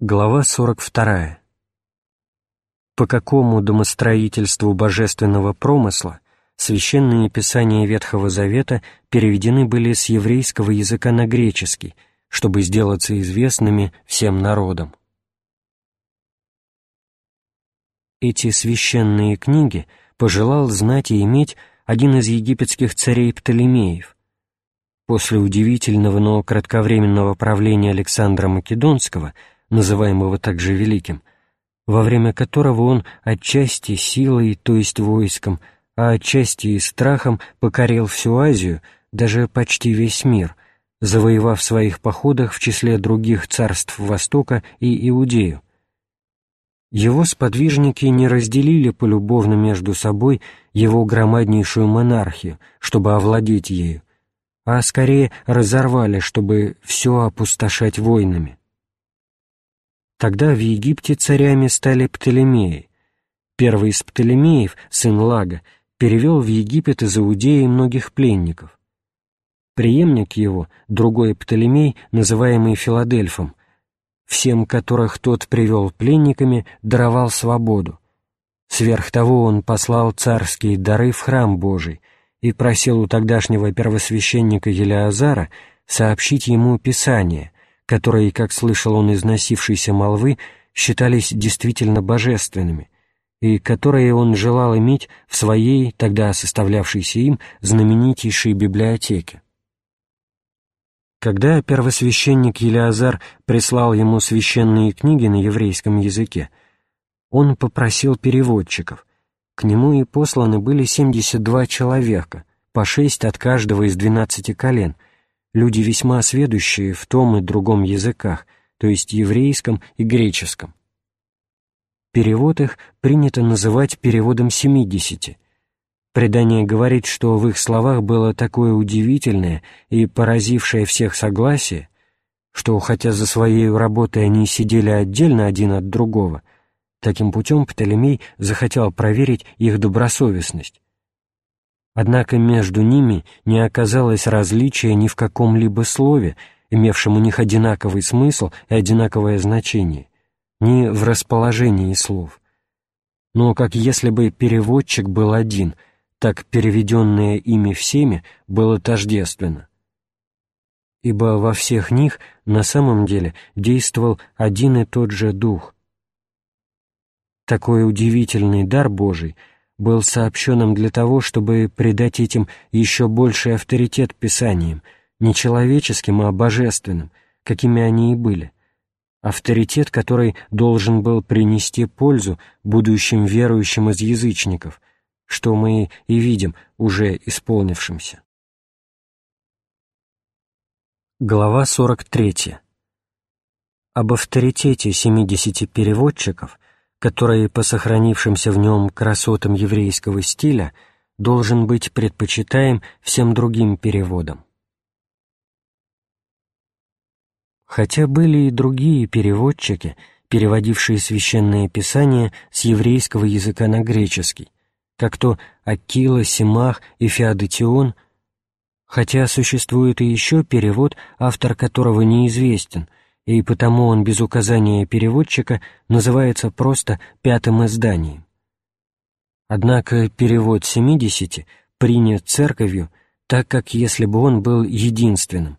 Глава 42. По какому домостроительству божественного промысла священные писания Ветхого Завета переведены были с еврейского языка на греческий, чтобы сделаться известными всем народам? Эти священные книги пожелал знать и иметь один из египетских царей Птолемеев. После удивительного, но кратковременного правления Александра Македонского – называемого также Великим, во время которого он отчасти силой, то есть войском, а отчасти и страхом покорил всю Азию, даже почти весь мир, завоевав в своих походах в числе других царств Востока и Иудею. Его сподвижники не разделили полюбовно между собой его громаднейшую монархию, чтобы овладеть ею, а скорее разорвали, чтобы все опустошать войнами. Тогда в Египте царями стали Птолемеи. Первый из Птолемеев, сын Лага, перевел в Египет из Иудеи многих пленников. Преемник его, другой Птолемей, называемый Филадельфом, всем которых тот привел пленниками, даровал свободу. Сверх того он послал царские дары в храм Божий и просил у тогдашнего первосвященника Елеазара сообщить ему Писание, которые, как слышал он из носившейся молвы, считались действительно божественными, и которые он желал иметь в своей, тогда составлявшейся им, знаменитейшей библиотеке. Когда первосвященник Елеазар прислал ему священные книги на еврейском языке, он попросил переводчиков. К нему и посланы были 72 человека, по шесть от каждого из двенадцати колен — люди весьма сведущие в том и другом языках, то есть еврейском и греческом. Перевод их принято называть переводом семидесяти. Предание говорит, что в их словах было такое удивительное и поразившее всех согласие, что, хотя за своей работой они сидели отдельно один от другого, таким путем Птолемей захотел проверить их добросовестность, Однако между ними не оказалось различия ни в каком-либо слове, имевшем у них одинаковый смысл и одинаковое значение, ни в расположении слов. Но как если бы переводчик был один, так переведенное ими всеми было тождественно. Ибо во всех них на самом деле действовал один и тот же Дух. Такой удивительный дар Божий — был сообщенным для того, чтобы придать этим еще больший авторитет Писаниям, не человеческим, а божественным, какими они и были. Авторитет, который должен был принести пользу будущим верующим из язычников, что мы и видим уже исполнившимся. Глава 43. Об авторитете 70 переводчиков – который по сохранившимся в нем красотам еврейского стиля должен быть предпочитаем всем другим переводам. Хотя были и другие переводчики, переводившие священное писание с еврейского языка на греческий, как то Акила, Симах и Феодотион, хотя существует и еще перевод, автор которого неизвестен, и потому он без указания переводчика называется просто пятым изданием. Однако перевод 70 принят церковью, так как если бы он был единственным,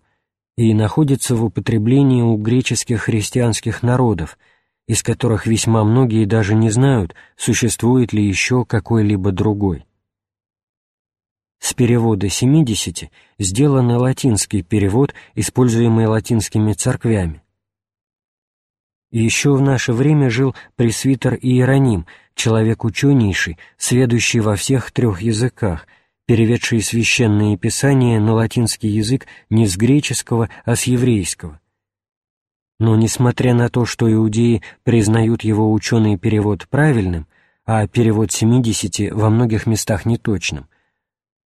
и находится в употреблении у греческих христианских народов, из которых весьма многие даже не знают, существует ли еще какой-либо другой. С перевода 70 сделан латинский перевод, используемый латинскими церквями. Еще в наше время жил пресвитер Иероним, человек ученейший, сведущий во всех трех языках, переведший священные писания на латинский язык не с греческого, а с еврейского. Но, несмотря на то, что иудеи признают его ученый перевод правильным, а перевод 70 во многих местах неточным,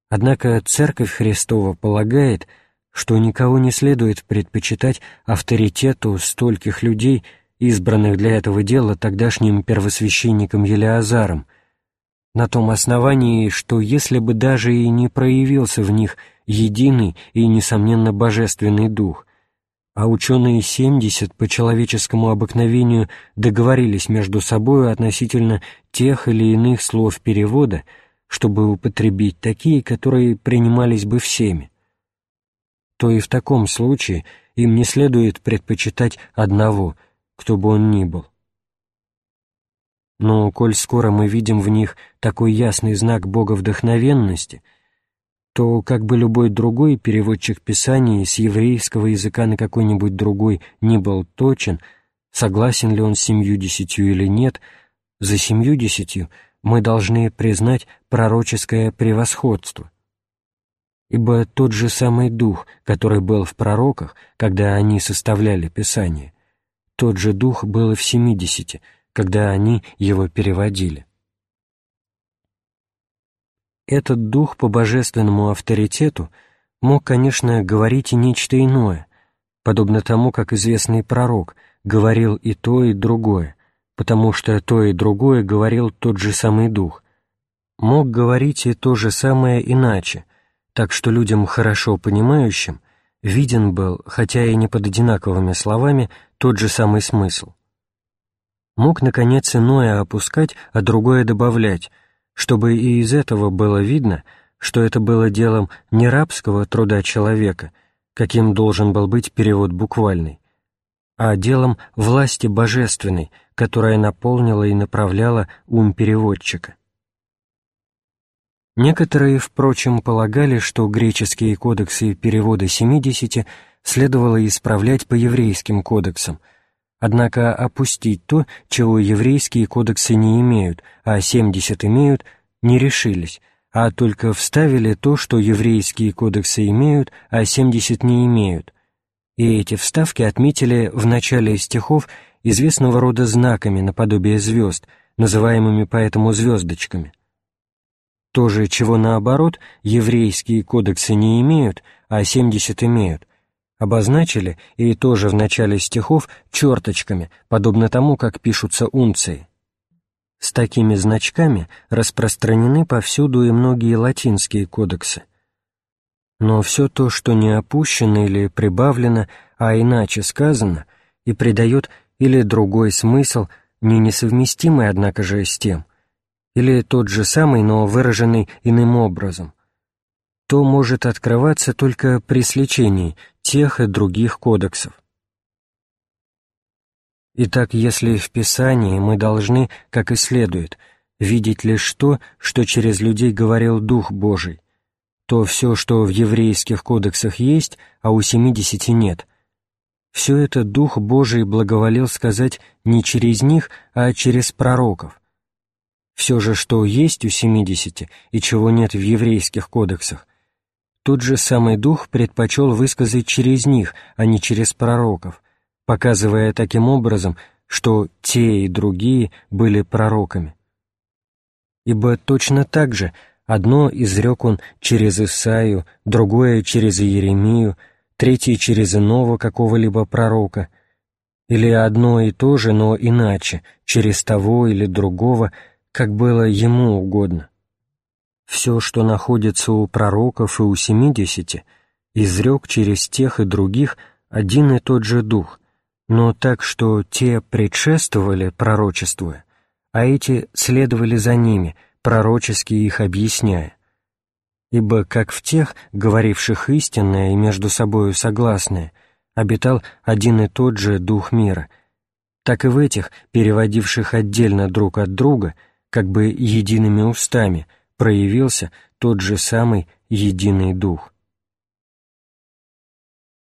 однако Церковь Христова полагает, что никого не следует предпочитать авторитету стольких людей, избранных для этого дела тогдашним первосвященником Елеазаром, на том основании, что если бы даже и не проявился в них единый и, несомненно, божественный дух, а ученые 70 по человеческому обыкновению договорились между собой относительно тех или иных слов перевода, чтобы употребить такие, которые принимались бы всеми, то и в таком случае им не следует предпочитать одного, кто бы он ни был. Но коль скоро мы видим в них такой ясный знак Бога вдохновенности, то как бы любой другой переводчик Писаний с еврейского языка на какой-нибудь другой не был точен, согласен ли он с семью десятью или нет, за семью десятью мы должны признать пророческое превосходство. Ибо тот же самый дух, который был в пророках, когда они составляли Писание, тот же дух был и в семидесяти, когда они его переводили. Этот дух по божественному авторитету мог, конечно, говорить и нечто иное, подобно тому, как известный пророк говорил и то, и другое, потому что то и другое говорил тот же самый дух. Мог говорить и то же самое иначе, так что людям, хорошо понимающим, виден был, хотя и не под одинаковыми словами, тот же самый смысл. Мог, наконец, иное опускать, а другое добавлять — чтобы и из этого было видно, что это было делом не рабского труда человека, каким должен был быть перевод буквальный, а делом власти божественной, которая наполнила и направляла ум переводчика. Некоторые, впрочем, полагали, что греческие кодексы перевода 70 следовало исправлять по еврейским кодексам – Однако опустить то, чего еврейские кодексы не имеют, а 70 имеют, не решились, а только вставили то, что еврейские кодексы имеют, а 70 не имеют. И эти вставки отметили в начале стихов известного рода знаками наподобие звезд, называемыми поэтому звездочками. То же, чего наоборот, еврейские кодексы не имеют, а 70 имеют, обозначили и тоже в начале стихов черточками, подобно тому, как пишутся унции. С такими значками распространены повсюду и многие латинские кодексы. Но все то, что не опущено или прибавлено, а иначе сказано, и придает или другой смысл, не несовместимый, однако же, с тем, или тот же самый, но выраженный иным образом — то может открываться только при сличении тех и других кодексов. Итак, если в Писании мы должны, как и следует, видеть лишь то, что через людей говорил Дух Божий, то все, что в еврейских кодексах есть, а у семидесяти нет, все это Дух Божий благоволил сказать не через них, а через пророков. Все же, что есть у семидесяти и чего нет в еврейских кодексах, тот же самый Дух предпочел высказать через них, а не через пророков, показывая таким образом, что те и другие были пророками. Ибо точно так же одно изрек он через Исаию, другое через Иеремию, третье через иного какого-либо пророка, или одно и то же, но иначе, через того или другого, как было ему угодно. Все, что находится у пророков и у семидесяти, изрек через тех и других один и тот же дух, но так, что те предшествовали пророчествуя, а эти следовали за ними, пророчески их объясняя. Ибо как в тех, говоривших истинное и между собою согласное, обитал один и тот же дух мира, так и в этих, переводивших отдельно друг от друга, как бы едиными устами — проявился тот же самый единый Дух.